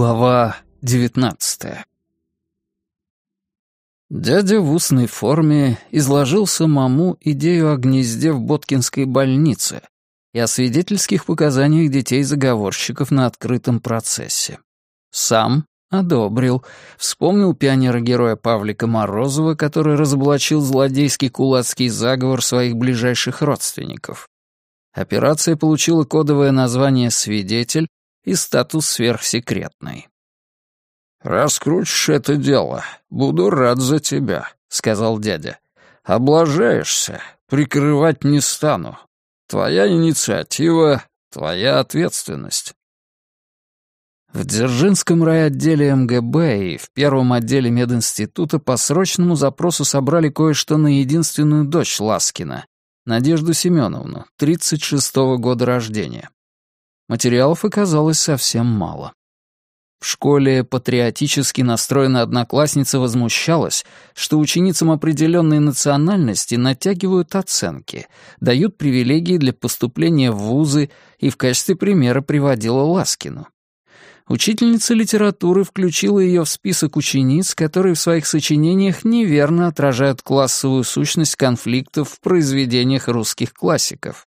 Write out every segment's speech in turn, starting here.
Глава девятнадцатая Дядя в устной форме изложил самому идею о гнезде в Боткинской больнице и о свидетельских показаниях детей-заговорщиков на открытом процессе. Сам одобрил, вспомнил пионера-героя Павлика Морозова, который разоблачил злодейский кулацкий заговор своих ближайших родственников. Операция получила кодовое название «Свидетель» и статус сверхсекретный. «Раскрутишь это дело, буду рад за тебя», — сказал дядя. «Облажаешься, прикрывать не стану. Твоя инициатива, твоя ответственность». В Дзержинском райотделе МГБ и в первом отделе мединститута по срочному запросу собрали кое-что на единственную дочь Ласкина, Надежду Семеновну, 36-го года рождения. Материалов оказалось совсем мало. В школе патриотически настроенная одноклассница возмущалась, что ученицам определенной национальности натягивают оценки, дают привилегии для поступления в вузы и в качестве примера приводила Ласкину. Учительница литературы включила ее в список учениц, которые в своих сочинениях неверно отражают классовую сущность конфликтов в произведениях русских классиков.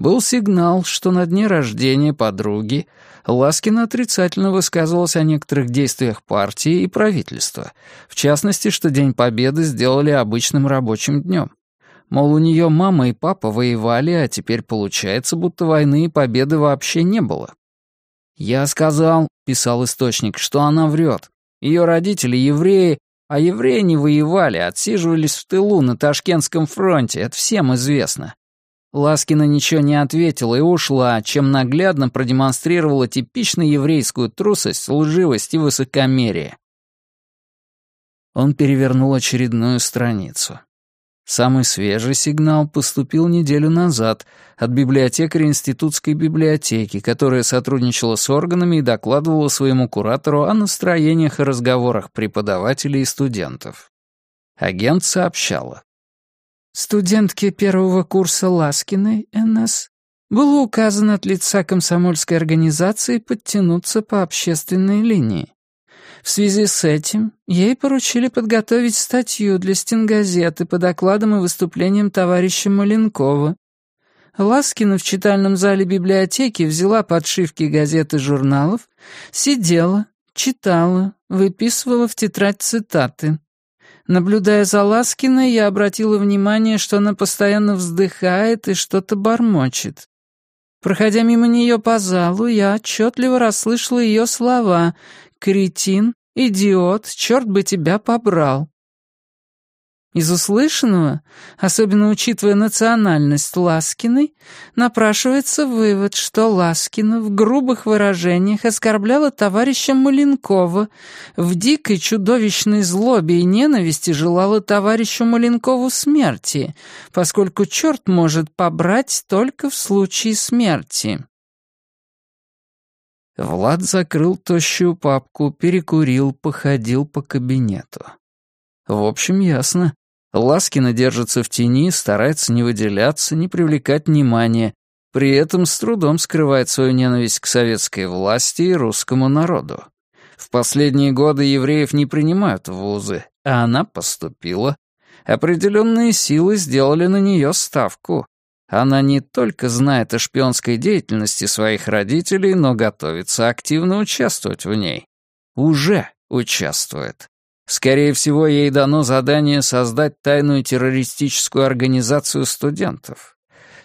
Был сигнал, что на дне рождения подруги Ласкина отрицательно высказывалась о некоторых действиях партии и правительства, в частности, что День Победы сделали обычным рабочим днем. Мол, у нее мама и папа воевали, а теперь получается, будто войны и победы вообще не было. «Я сказал», — писал источник, — «что она врет. Ее родители евреи, а евреи не воевали, отсиживались в тылу на Ташкентском фронте, это всем известно». Ласкина ничего не ответила и ушла, чем наглядно продемонстрировала типично еврейскую трусость, лживость и высокомерие. Он перевернул очередную страницу. Самый свежий сигнал поступил неделю назад от библиотекаря институтской библиотеки, которая сотрудничала с органами и докладывала своему куратору о настроениях и разговорах преподавателей и студентов. Агент сообщала. Студентке первого курса Ласкиной, НС, было указано от лица комсомольской организации подтянуться по общественной линии. В связи с этим ей поручили подготовить статью для стенгазеты по докладам и выступлениям товарища Маленкова. Ласкина в читальном зале библиотеки взяла подшивки газет и журналов, сидела, читала, выписывала в тетрадь цитаты. Наблюдая за Ласкиной, я обратила внимание, что она постоянно вздыхает и что-то бормочет. Проходя мимо нее по залу, я отчетливо расслышала ее слова, Кретин, идиот, черт бы тебя побрал. Из услышанного, особенно учитывая национальность Ласкиной, напрашивается вывод, что Ласкина в грубых выражениях оскорбляла товарища Маленкова, в дикой чудовищной злобе и ненависти желала товарищу Маленкову смерти, поскольку черт может побрать только в случае смерти. Влад закрыл тощую папку, перекурил, походил по кабинету. В общем, ясно. Ласкина держится в тени, старается не выделяться, не привлекать внимания, при этом с трудом скрывает свою ненависть к советской власти и русскому народу. В последние годы евреев не принимают в вузы, а она поступила. Определенные силы сделали на нее ставку. Она не только знает о шпионской деятельности своих родителей, но готовится активно участвовать в ней. Уже участвует. Скорее всего, ей дано задание создать тайную террористическую организацию студентов.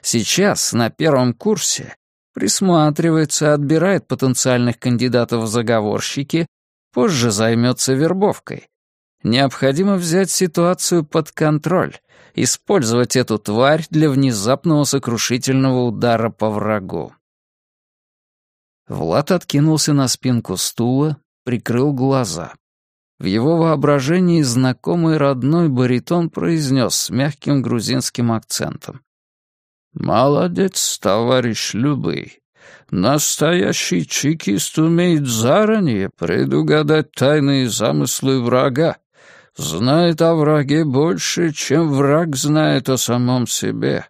Сейчас, на первом курсе, присматривается, отбирает потенциальных кандидатов в заговорщики, позже займется вербовкой. Необходимо взять ситуацию под контроль, использовать эту тварь для внезапного сокрушительного удара по врагу. Влад откинулся на спинку стула, прикрыл глаза. В его воображении знакомый родной баритон произнес с мягким грузинским акцентом. «Молодец, товарищ Любый. Настоящий чекист умеет заранее предугадать тайные замыслы врага знает о враге больше, чем враг знает о самом себе,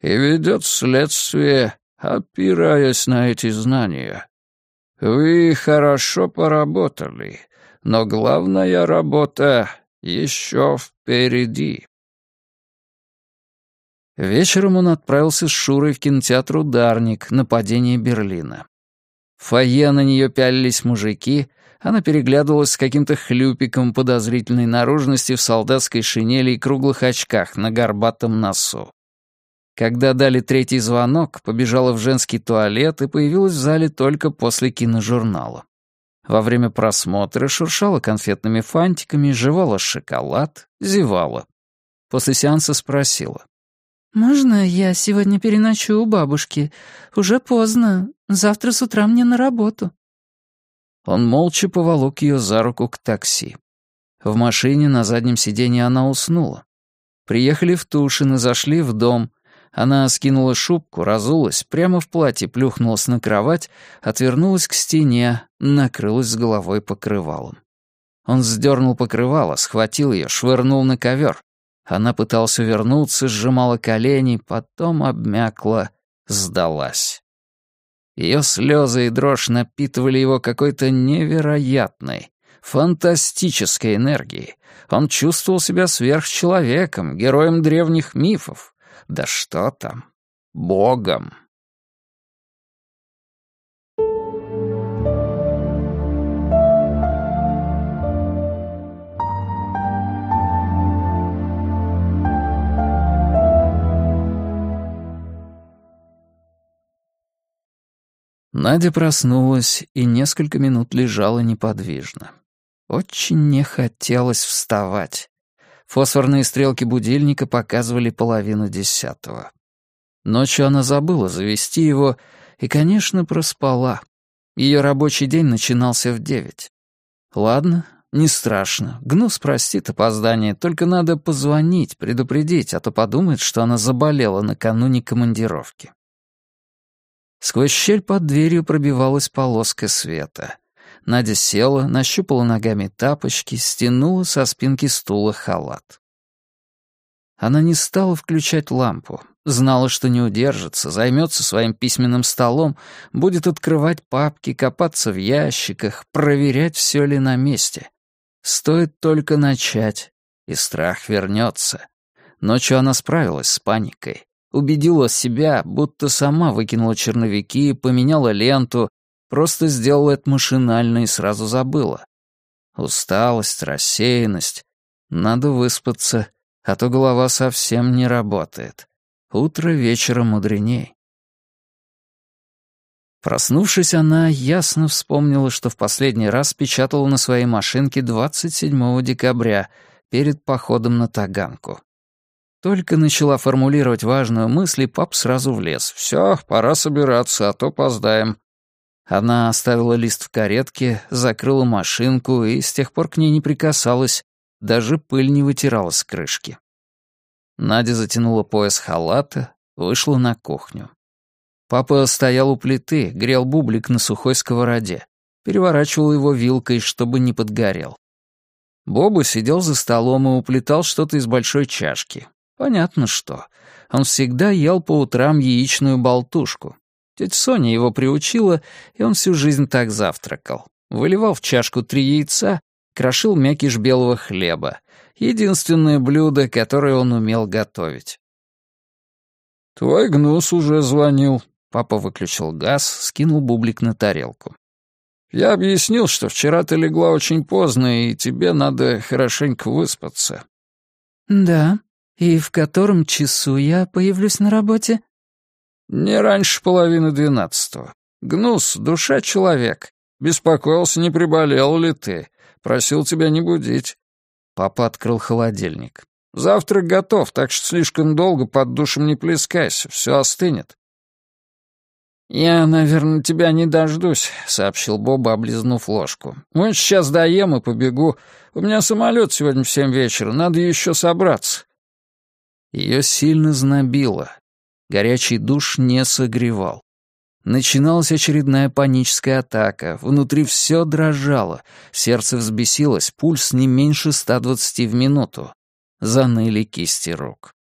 и ведет следствие, опираясь на эти знания. Вы хорошо поработали, но главная работа еще впереди. Вечером он отправился с Шурой в кинотеатр «Ударник» «Нападение Берлина». В фойе на нее пялились мужики, она переглядывалась с каким-то хлюпиком подозрительной наружности в солдатской шинели и круглых очках на горбатом носу. Когда дали третий звонок, побежала в женский туалет и появилась в зале только после киножурнала. Во время просмотра шуршала конфетными фантиками, жевала шоколад, зевала. После сеанса спросила. «Можно я сегодня переночую у бабушки? Уже поздно. Завтра с утра мне на работу». Он молча поволок ее за руку к такси. В машине на заднем сиденье она уснула. Приехали в Тушин и зашли в дом. Она скинула шубку, разулась, прямо в платье плюхнулась на кровать, отвернулась к стене, накрылась с головой покрывалом. Он сдернул покрывало, схватил ее, швырнул на ковер. Она пыталась увернуться, сжимала колени, потом обмякла, сдалась. Ее слезы и дрожь напитывали его какой-то невероятной, фантастической энергией. Он чувствовал себя сверхчеловеком, героем древних мифов. Да что там, богом. Надя проснулась и несколько минут лежала неподвижно. Очень не хотелось вставать. Фосфорные стрелки будильника показывали половину десятого. Ночью она забыла завести его и, конечно, проспала. Ее рабочий день начинался в девять. Ладно, не страшно. Гнус простит опоздание, только надо позвонить, предупредить, а то подумает, что она заболела накануне командировки. Сквозь щель под дверью пробивалась полоска света. Надя села, нащупала ногами тапочки, стянула со спинки стула халат. Она не стала включать лампу. Знала, что не удержится, займется своим письменным столом, будет открывать папки, копаться в ящиках, проверять, все ли на месте. Стоит только начать, и страх вернется. Ночью она справилась с паникой. Убедила себя, будто сама выкинула черновики, поменяла ленту, просто сделала это машинально и сразу забыла. Усталость, рассеянность. Надо выспаться, а то голова совсем не работает. Утро вечера мудреней. Проснувшись, она ясно вспомнила, что в последний раз печатала на своей машинке 27 декабря перед походом на Таганку. Только начала формулировать важную мысль, и пап сразу влез. «Все, пора собираться, а то опоздаем». Она оставила лист в каретке, закрыла машинку и с тех пор к ней не прикасалась, даже пыль не вытирала с крышки. Надя затянула пояс халата, вышла на кухню. Папа стоял у плиты, грел бублик на сухой сковороде, переворачивал его вилкой, чтобы не подгорел. Боба сидел за столом и уплетал что-то из большой чашки. Понятно что. Он всегда ел по утрам яичную болтушку. Тетя Соня его приучила, и он всю жизнь так завтракал. Выливал в чашку три яйца, крошил мякиш белого хлеба. Единственное блюдо, которое он умел готовить. «Твой гнус уже звонил». Папа выключил газ, скинул бублик на тарелку. «Я объяснил, что вчера ты легла очень поздно, и тебе надо хорошенько выспаться». «Да», «И в котором часу я появлюсь на работе?» «Не раньше половины двенадцатого. Гнус, душа человек. Беспокоился, не приболел ли ты. Просил тебя не будить». Папа открыл холодильник. «Завтрак готов, так что слишком долго под душем не плескайся, все остынет». «Я, наверное, тебя не дождусь», — сообщил Боба, облизнув ложку. «Мы сейчас доем и побегу. У меня самолет сегодня в семь вечера, надо еще собраться. Ее сильно знобило. Горячий душ не согревал. Начиналась очередная паническая атака. Внутри все дрожало. Сердце взбесилось, пульс не меньше 120 в минуту. Заныли кисти рук.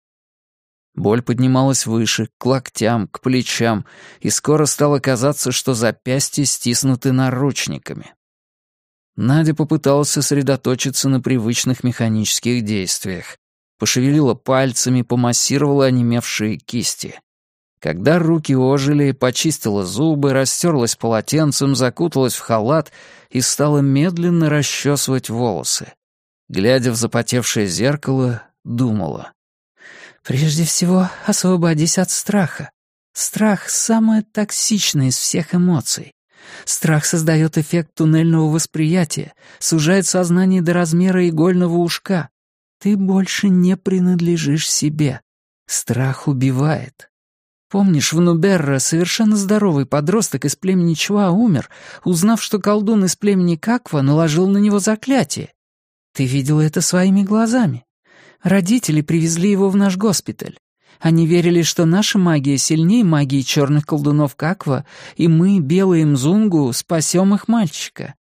Боль поднималась выше, к локтям, к плечам, и скоро стало казаться, что запястья стиснуты наручниками. Надя попыталась сосредоточиться на привычных механических действиях. Пошевелила пальцами, помассировала онемевшие кисти. Когда руки ожили, почистила зубы, растерлась полотенцем, закуталась в халат и стала медленно расчесывать волосы. Глядя в запотевшее зеркало, думала. «Прежде всего, освободись от страха. Страх — самое токсичное из всех эмоций. Страх создает эффект туннельного восприятия, сужает сознание до размера игольного ушка. Ты больше не принадлежишь себе. Страх убивает. Помнишь, в Нуберра совершенно здоровый подросток из племени Чуа умер, узнав, что колдун из племени Каква наложил на него заклятие? Ты видела это своими глазами. Родители привезли его в наш госпиталь. Они верили, что наша магия сильнее магии черных колдунов Каква, и мы, белые Мзунгу, спасем их мальчика.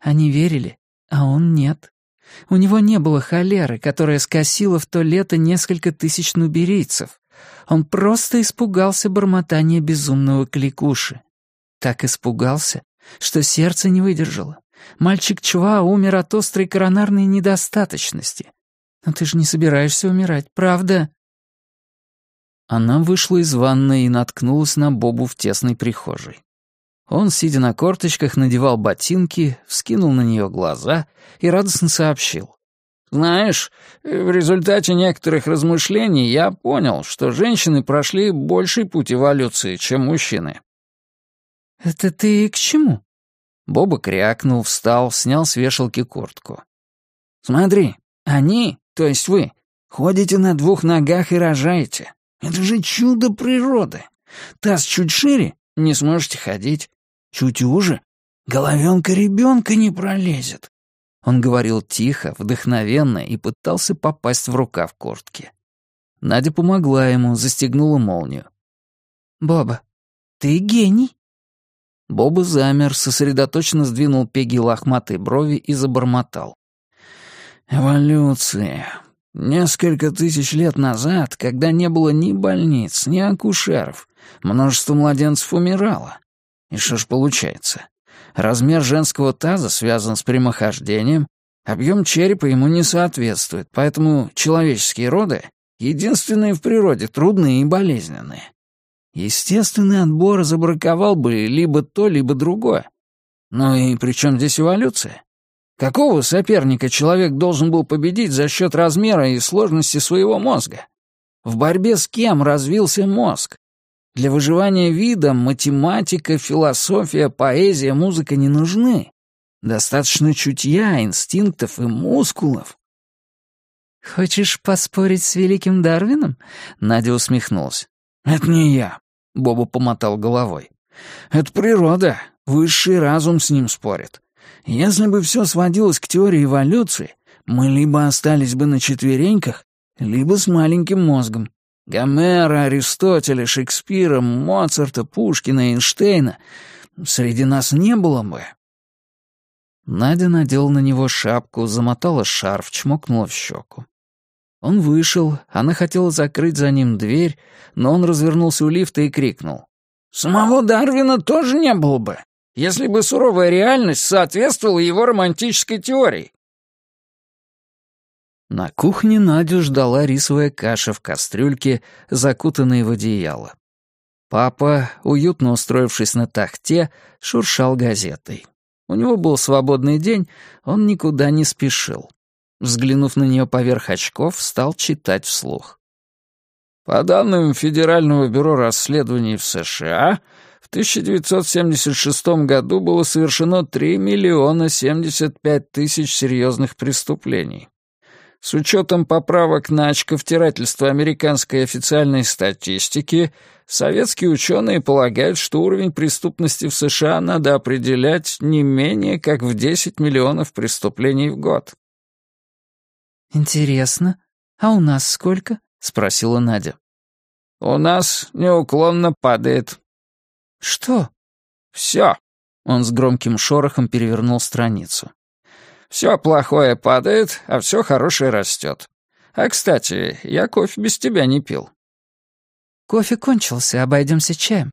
Они верили, а он нет. У него не было холеры, которая скосила в то лето несколько тысяч нуберийцев. Он просто испугался бормотания безумного кликуши. Так испугался, что сердце не выдержало. Мальчик Чва умер от острой коронарной недостаточности. Но ты же не собираешься умирать, правда? Она вышла из ванной и наткнулась на Бобу в тесной прихожей. Он, сидя на корточках, надевал ботинки, вскинул на нее глаза и радостно сообщил. «Знаешь, в результате некоторых размышлений я понял, что женщины прошли больший путь эволюции, чем мужчины». «Это ты к чему?» Боба крякнул, встал, снял с вешалки куртку. «Смотри, они, то есть вы, ходите на двух ногах и рожаете. Это же чудо природы. Таз чуть шире — не сможете ходить. Чуть уже — головенка ребенка не пролезет. Он говорил тихо, вдохновенно и пытался попасть в рукав куртки. Надя помогла ему, застегнула молнию. «Боба, ты гений!» Боба замер, сосредоточенно сдвинул пеги лохматой брови и забормотал. «Эволюция. Несколько тысяч лет назад, когда не было ни больниц, ни акушеров, множество младенцев умирало. И что ж получается? Размер женского таза связан с прямохождением, объем черепа ему не соответствует, поэтому человеческие роды — единственные в природе трудные и болезненные. Естественный отбор забраковал бы либо то, либо другое. Ну и при чем здесь эволюция? Какого соперника человек должен был победить за счет размера и сложности своего мозга? В борьбе с кем развился мозг? Для выживания вида математика, философия, поэзия, музыка не нужны. Достаточно чутья, инстинктов и мускулов. «Хочешь поспорить с великим Дарвином?» Надя усмехнулась. «Это не я», — Боба помотал головой. «Это природа. Высший разум с ним спорит. Если бы все сводилось к теории эволюции, мы либо остались бы на четвереньках, либо с маленьким мозгом. Гомера, Аристотеля, Шекспира, Моцарта, Пушкина, Эйнштейна среди нас не было бы. Надя надела на него шапку, замотала шарф, чмокнула в щеку. Он вышел, она хотела закрыть за ним дверь, но он развернулся у лифта и крикнул. «Самого Дарвина тоже не было бы если бы суровая реальность соответствовала его романтической теории. На кухне Надю ждала рисовая каша в кастрюльке, закутанная в одеяло. Папа, уютно устроившись на тахте, шуршал газетой. У него был свободный день, он никуда не спешил. Взглянув на нее поверх очков, стал читать вслух. По данным Федерального бюро расследований в США, в 1976 году было совершено 3 миллиона 75 тысяч серьезных преступлений. С учетом поправок на очковтирательство американской официальной статистики, советские ученые полагают, что уровень преступности в США надо определять не менее как в 10 миллионов преступлений в год. «Интересно. А у нас сколько?» — спросила Надя. «У нас неуклонно падает», «Что?» «Все». Он с громким шорохом перевернул страницу. «Все плохое падает, а все хорошее растет. А, кстати, я кофе без тебя не пил». «Кофе кончился, обойдемся чаем».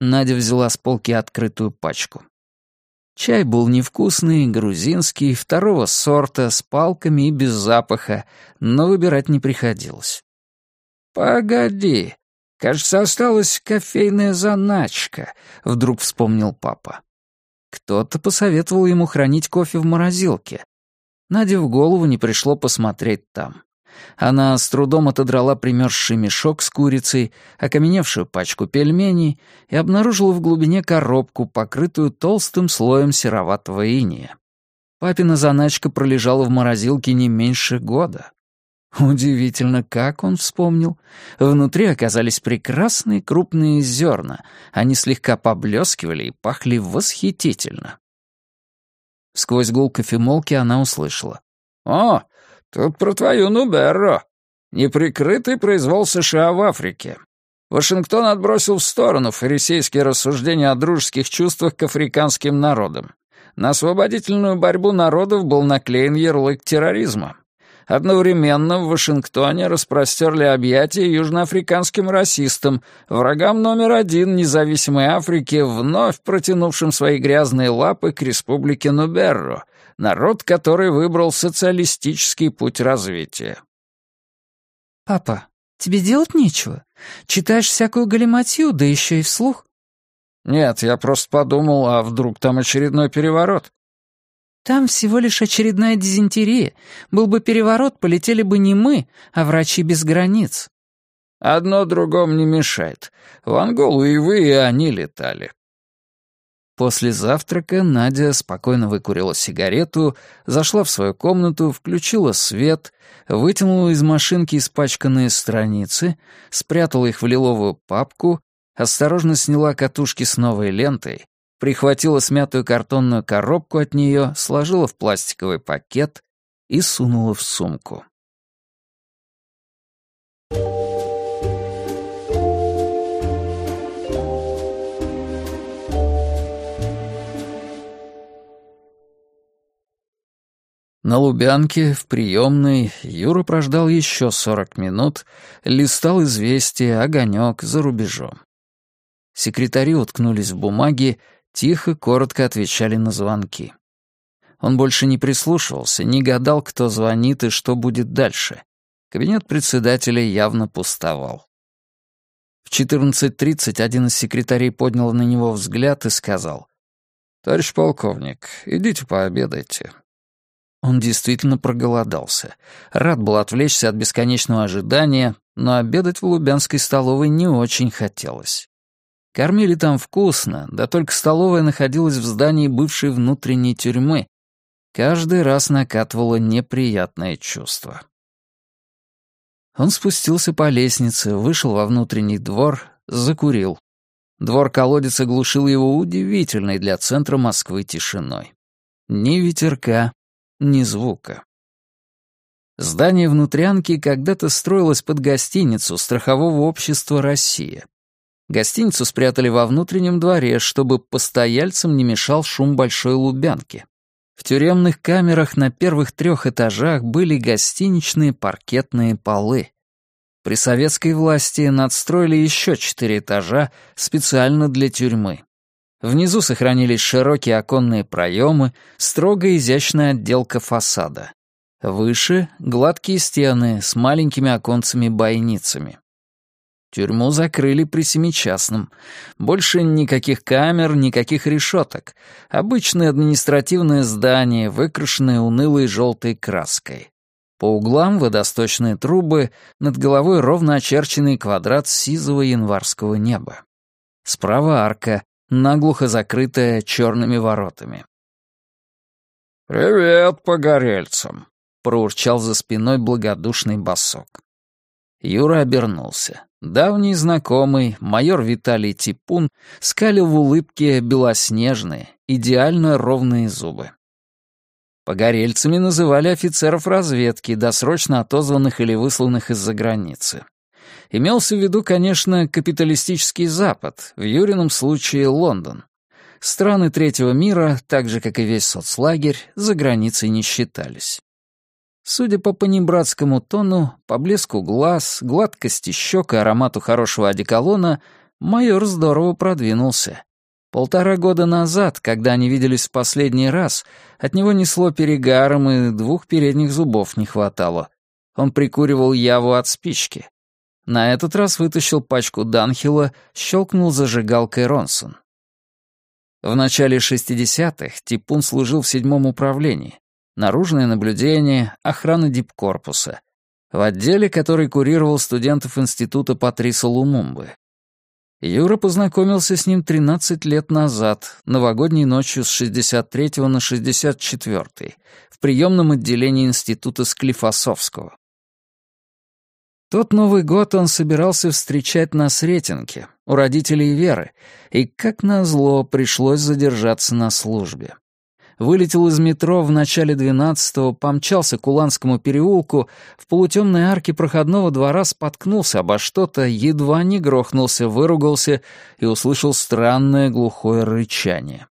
Надя взяла с полки открытую пачку. Чай был невкусный, грузинский, второго сорта, с палками и без запаха, но выбирать не приходилось. «Погоди, кажется, осталась кофейная заначка», — вдруг вспомнил папа. Кто-то посоветовал ему хранить кофе в морозилке. Наде в голову не пришло посмотреть там. Она с трудом отодрала примерзший мешок с курицей, окаменевшую пачку пельменей и обнаружила в глубине коробку, покрытую толстым слоем сероватого иния. Папина заначка пролежала в морозилке не меньше года. Удивительно, как он вспомнил. Внутри оказались прекрасные крупные зерна. Они слегка поблескивали и пахли восхитительно. Сквозь гул кофемолки она услышала. «О, Тут про твою Нуберро. Неприкрытый произвол США в Африке. Вашингтон отбросил в сторону фарисейские рассуждения о дружеских чувствах к африканским народам. На освободительную борьбу народов был наклеен ярлык терроризма. Одновременно в Вашингтоне распростерли объятия южноафриканским расистам, врагам номер один независимой Африки, вновь протянувшим свои грязные лапы к республике Нуберро, народ, который выбрал социалистический путь развития. «Папа, тебе делать нечего? Читаешь всякую галиматью, да еще и вслух?» «Нет, я просто подумал, а вдруг там очередной переворот?» «Там всего лишь очередная дизентерия. Был бы переворот, полетели бы не мы, а врачи без границ». «Одно другому не мешает. В Анголу и вы, и они летали. После завтрака Надя спокойно выкурила сигарету, зашла в свою комнату, включила свет, вытянула из машинки испачканные страницы, спрятала их в лиловую папку, осторожно сняла катушки с новой лентой, прихватила смятую картонную коробку от нее, сложила в пластиковый пакет и сунула в сумку. На Лубянке, в приемной, Юра прождал еще сорок минут, листал известия, огонек за рубежом. Секретари уткнулись в бумаги, тихо, коротко отвечали на звонки. Он больше не прислушивался, не гадал, кто звонит и что будет дальше. Кабинет председателя явно пустовал. В 14.30 один из секретарей поднял на него взгляд и сказал, «Товарищ полковник, идите пообедайте, он действительно проголодался. Рад был отвлечься от бесконечного ожидания, но обедать в Лубянской столовой не очень хотелось. Кормили там вкусно, да только столовая находилась в здании бывшей внутренней тюрьмы. Каждый раз накатывало неприятное чувство. Он спустился по лестнице, вышел во внутренний двор, закурил. Двор-колодец оглушил его удивительной для центра Москвы тишиной. Ни ветерка, ни звука. Здание внутрянки когда-то строилось под гостиницу страхового общества «Россия». Гостиницу спрятали во внутреннем дворе, чтобы постояльцам не мешал шум большой лубянки. В тюремных камерах на первых трех этажах были гостиничные паркетные полы. При советской власти надстроили еще четыре этажа специально для тюрьмы. Внизу сохранились широкие оконные проемы, строго изящная отделка фасада. Выше — гладкие стены с маленькими оконцами-бойницами. Тюрьму закрыли при семичастном. Больше никаких камер, никаких решеток. Обычное административное здание, выкрашенное унылой желтой краской. По углам водосточные трубы, над головой ровно очерченный квадрат сизого январского неба. Справа арка, наглухо закрытая черными воротами. «Привет, погорельцам!» — проурчал за спиной благодушный босок. Юра обернулся. Давний знакомый, майор Виталий Типун, скалил в улыбке белоснежные, идеально ровные зубы. Погорельцами называли офицеров разведки, досрочно отозванных или высланных из-за границы. Имелся в виду, конечно, капиталистический Запад, в Юрином случае Лондон. Страны третьего мира, так же, как и весь соцлагерь, за границей не считались. Судя по понебратскому тону, по блеску глаз, гладкости щек и аромату хорошего одеколона, майор здорово продвинулся. Полтора года назад, когда они виделись в последний раз, от него несло перегаром и двух передних зубов не хватало. Он прикуривал яву от спички. На этот раз вытащил пачку Данхила, щелкнул зажигалкой Ронсон. В начале 60-х Типун служил в седьмом управлении. Наружное наблюдение, охрана дипкорпуса. В отделе, который курировал студентов института Патриса Лумумбы. Юра познакомился с ним 13 лет назад, новогодней ночью с 63 на 64 в приемном отделении института Склифосовского. Тот Новый год он собирался встречать на Сретенке, у родителей Веры, и, как назло, пришлось задержаться на службе. Вылетел из метро в начале двенадцатого, помчался к Уланскому переулку, в полутемной арке проходного двора споткнулся обо что-то, едва не грохнулся, выругался и услышал странное глухое рычание.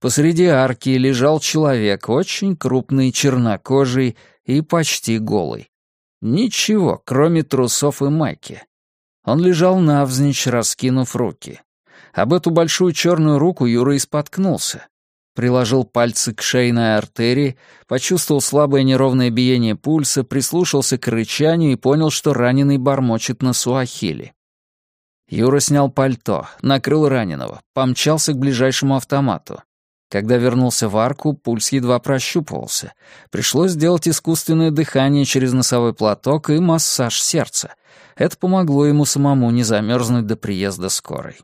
Посреди арки лежал человек, очень крупный, чернокожий и почти голый. Ничего, кроме трусов и майки. Он лежал навзничь, раскинув руки. Об эту большую черную руку Юра и споткнулся. Приложил пальцы к шейной артерии, почувствовал слабое неровное биение пульса, прислушался к рычанию и понял, что раненый бормочет на суахили. Юра снял пальто, накрыл раненого, помчался к ближайшему автомату. Когда вернулся в арку, пульс едва прощупывался. Пришлось сделать искусственное дыхание через носовой платок и массаж сердца. Это помогло ему самому не замерзнуть до приезда скорой.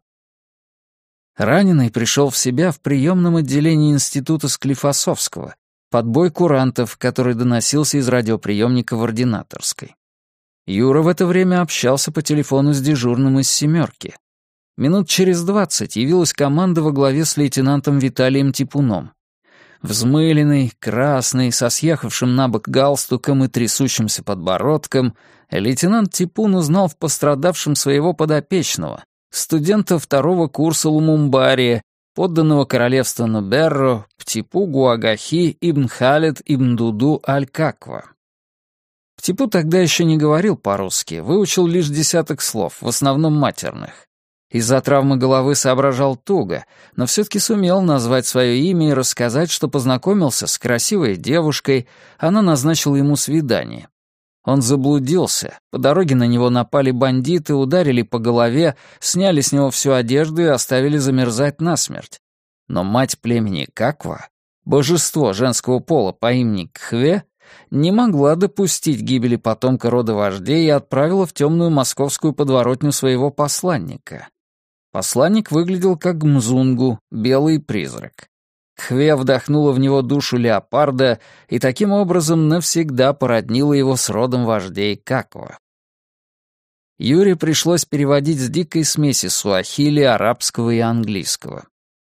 Раненый пришел в себя в приемном отделении института Склифосовского, под бой курантов, который доносился из радиоприемника в ординаторской. Юра в это время общался по телефону с дежурным из «семерки». Минут через двадцать явилась команда во главе с лейтенантом Виталием Типуном. Взмыленный, красный, со съехавшим на бок галстуком и трясущимся подбородком, лейтенант Типун узнал в пострадавшем своего подопечного, студента второго курса Лумумбария, подданного королевства Нуберро, Птипу Гуагахи Ибн Халид Ибн Дуду Аль-Каква. Птипу тогда еще не говорил по-русски, выучил лишь десяток слов, в основном матерных. Из-за травмы головы соображал туго, но все-таки сумел назвать свое имя и рассказать, что познакомился с красивой девушкой, она назначила ему свидание. Он заблудился, по дороге на него напали бандиты, ударили по голове, сняли с него всю одежду и оставили замерзать насмерть. Но мать племени Каква, божество женского пола по имени Кхве, не могла допустить гибели потомка рода вождей и отправила в темную московскую подворотню своего посланника. Посланник выглядел как Мзунгу, белый призрак. Хве вдохнула в него душу леопарда и таким образом навсегда породнила его с родом вождей Каква. Юре пришлось переводить с дикой смеси суахили, арабского и английского.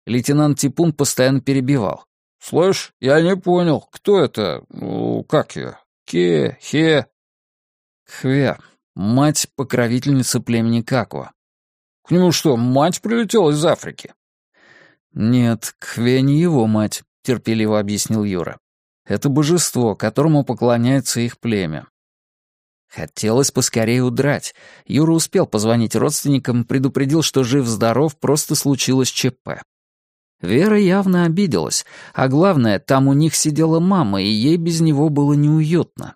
Лейтенант Типун постоянно перебивал. «Слышь, я не понял, кто это? Ну, как ее? Ке, Хе?» Хве, мать-покровительница племени Каква. К нему что, мать прилетела из Африки?» «Нет, Кхве не его мать», — терпеливо объяснил Юра. «Это божество, которому поклоняется их племя». Хотелось поскорее удрать. Юра успел позвонить родственникам, предупредил, что жив-здоров, просто случилось ЧП. Вера явно обиделась, а главное, там у них сидела мама, и ей без него было неуютно.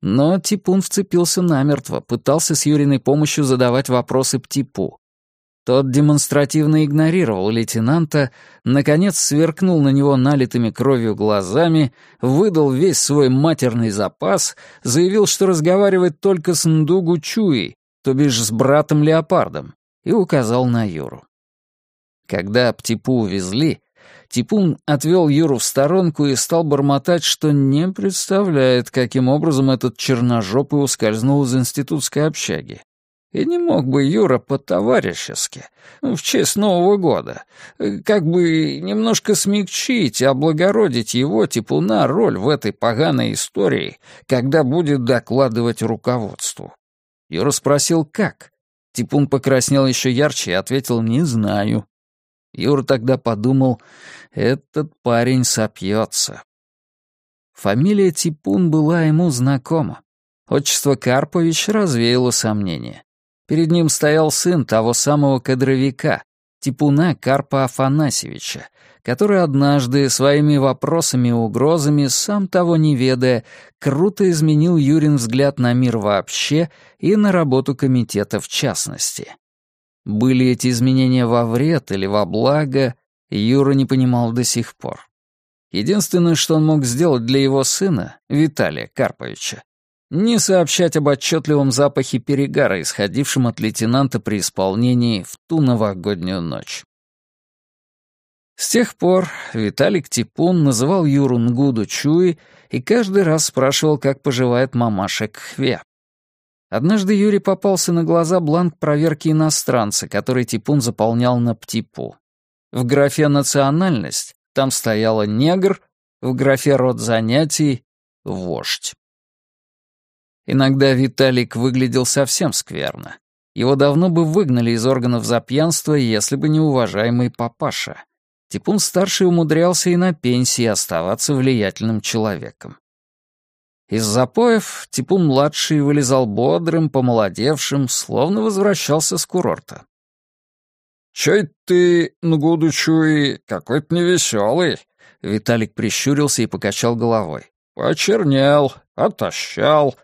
Но Типун вцепился намертво, пытался с Юриной помощью задавать вопросы Птипу. Тот демонстративно игнорировал лейтенанта, наконец сверкнул на него налитыми кровью глазами, выдал весь свой матерный запас, заявил, что разговаривает только с Ндугу Чуи, то бишь с братом-леопардом, и указал на Юру. Когда Птипу увезли, Типун отвел Юру в сторонку и стал бормотать, что не представляет, каким образом этот черножопый ускользнул из институтской общаги. И не мог бы Юра по-товарищески, ну, в честь Нового года, как бы немножко смягчить и облагородить его типуна роль в этой поганой истории, когда будет докладывать руководству. Юра спросил, как. Типун покраснел еще ярче и ответил «не знаю». Юра тогда подумал, этот парень сопьется. Фамилия Типун была ему знакома. Отчество Карпович развеяло сомнения. Перед ним стоял сын того самого кадровика, Типуна Карпа Афанасьевича, который однажды своими вопросами и угрозами, сам того не ведая, круто изменил Юрин взгляд на мир вообще и на работу комитета в частности. Были эти изменения во вред или во благо, Юра не понимал до сих пор. Единственное, что он мог сделать для его сына, Виталия Карповича, не сообщать об отчетливом запахе перегара, исходившем от лейтенанта при исполнении в ту новогоднюю ночь. С тех пор Виталик Типун называл Юру Нгуду Чуи и каждый раз спрашивал, как поживает мамаша Кхве. Однажды Юре попался на глаза бланк проверки иностранца, который Типун заполнял на птипу. В графе «Национальность» там стояло «негр», в графе «род занятий» — «вождь». Иногда Виталик выглядел совсем скверно. Его давно бы выгнали из органов за пьянство, если бы не уважаемый папаша. Типун-старший умудрялся и на пенсии оставаться влиятельным человеком. Из запоев Типун-младший вылезал бодрым, помолодевшим, словно возвращался с курорта. «Чай ты, Нгудучуй, какой-то невеселый!» Виталик прищурился и покачал головой. «Почернел, отощал».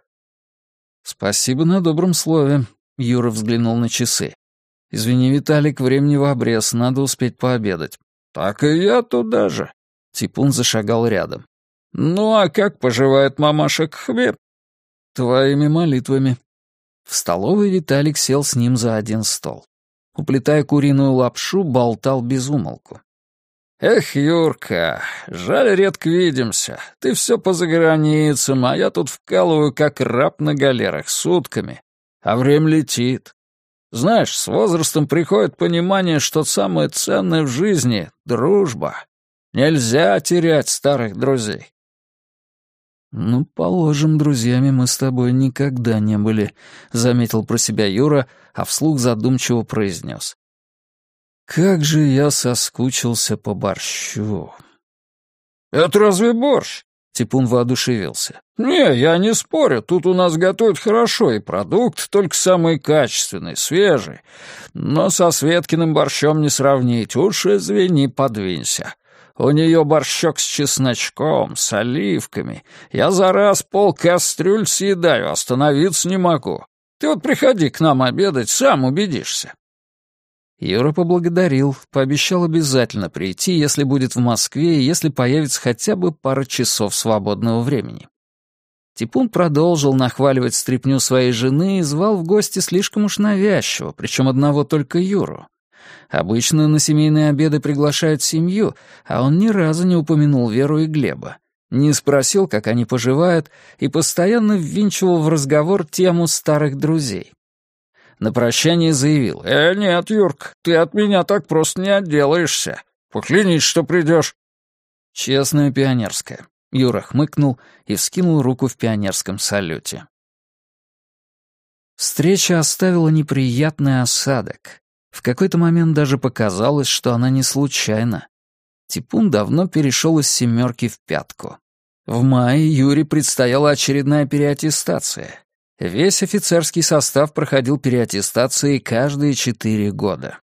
«Спасибо на добром слове», — Юра взглянул на часы. «Извини, Виталик, времени в обрез, надо успеть пообедать». «Так и я туда же». Типун зашагал рядом. «Ну а как поживает мамаша Кхве?» «Твоими молитвами». В столовой Виталик сел с ним за один стол уплетая куриную лапшу, болтал без умолку. «Эх, Юрка, жаль, редко видимся. Ты все по заграницам, а я тут вкалываю, как раб на галерах, сутками. А время летит. Знаешь, с возрастом приходит понимание, что самое ценное в жизни — дружба. Нельзя терять старых друзей. «Ну, положим, друзьями мы с тобой никогда не были», — заметил про себя Юра, а вслух задумчиво произнес. «Как же я соскучился по борщу!» «Это разве борщ?» — Типун воодушевился. «Не, я не спорю, тут у нас готовят хорошо, и продукт только самый качественный, свежий. Но со Светкиным борщом не сравнить, уж извини, подвинься. У нее борщок с чесночком, с оливками. Я за раз пол кастрюль съедаю, остановиться не могу. Ты вот приходи к нам обедать, сам убедишься». Юра поблагодарил, пообещал обязательно прийти, если будет в Москве и если появится хотя бы пара часов свободного времени. Типун продолжил нахваливать стряпню своей жены и звал в гости слишком уж навязчиво, причем одного только Юру. Обычно на семейные обеды приглашают семью, а он ни разу не упомянул Веру и Глеба. Не спросил, как они поживают, и постоянно ввинчивал в разговор тему старых друзей. На прощание заявил, «Э, нет, Юрк, ты от меня так просто не отделаешься. Поклянись, что придешь». Честная пионерская. Юра хмыкнул и вскинул руку в пионерском салюте. Встреча оставила неприятный осадок. В какой-то момент даже показалось, что она не случайна. Типун давно перешел из семерки в пятку. В мае Юре предстояла очередная переаттестация. Весь офицерский состав проходил переаттестации каждые четыре года.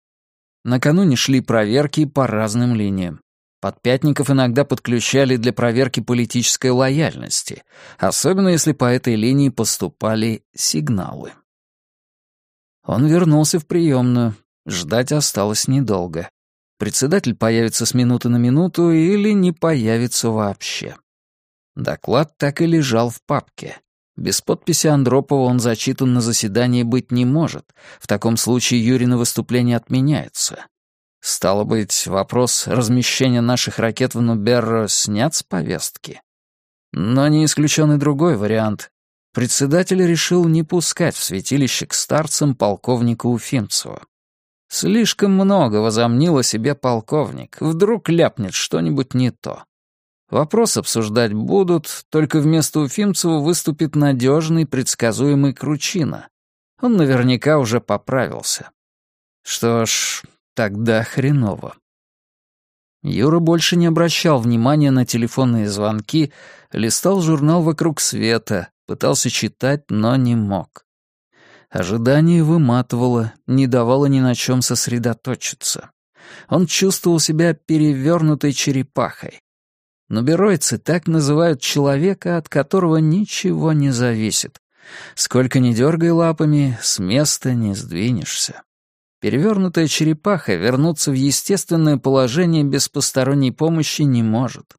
Накануне шли проверки по разным линиям. Подпятников иногда подключали для проверки политической лояльности, особенно если по этой линии поступали сигналы. Он вернулся в приемную, Ждать осталось недолго. Председатель появится с минуты на минуту или не появится вообще. Доклад так и лежал в папке. Без подписи Андропова он зачитан на заседании быть не может. В таком случае Юрина выступление отменяется. Стало быть, вопрос размещения наших ракет в Нуберро снят с повестки. Но не исключен и другой вариант. Председатель решил не пускать в святилище к старцам полковника Уфимцева. Слишком много возомнил о себе полковник. Вдруг ляпнет что-нибудь не то. Вопрос обсуждать будут, только вместо Уфимцева выступит надежный, предсказуемый Кручина. Он наверняка уже поправился. Что ж, тогда хреново. Юра больше не обращал внимания на телефонные звонки, листал журнал «Вокруг света», пытался читать, но не мог. Ожидание выматывало, не давало ни на чем сосредоточиться. Он чувствовал себя перевернутой черепахой. Но беройцы так называют человека, от которого ничего не зависит. Сколько ни дергай лапами, с места не сдвинешься. Перевернутая черепаха вернуться в естественное положение без посторонней помощи не может.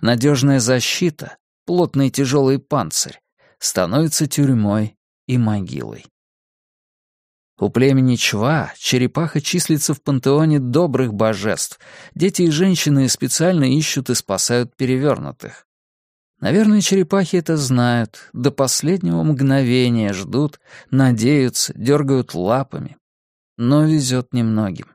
Надежная защита, плотный тяжелый панцирь, становится тюрьмой и могилой. У племени Чва черепаха числится в пантеоне добрых божеств. Дети и женщины специально ищут и спасают перевернутых. Наверное, черепахи это знают, до последнего мгновения ждут, надеются, дергают лапами, но везет немногим.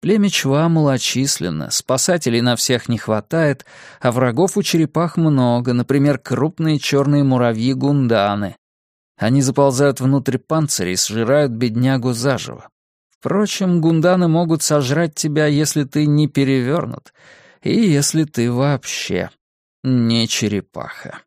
Племя Чва малочисленно, спасателей на всех не хватает, а врагов у черепах много, например, крупные черные муравьи-гунданы. Они заползают внутрь панциря и сжирают беднягу заживо. Впрочем, гунданы могут сожрать тебя, если ты не перевернут, и если ты вообще не черепаха.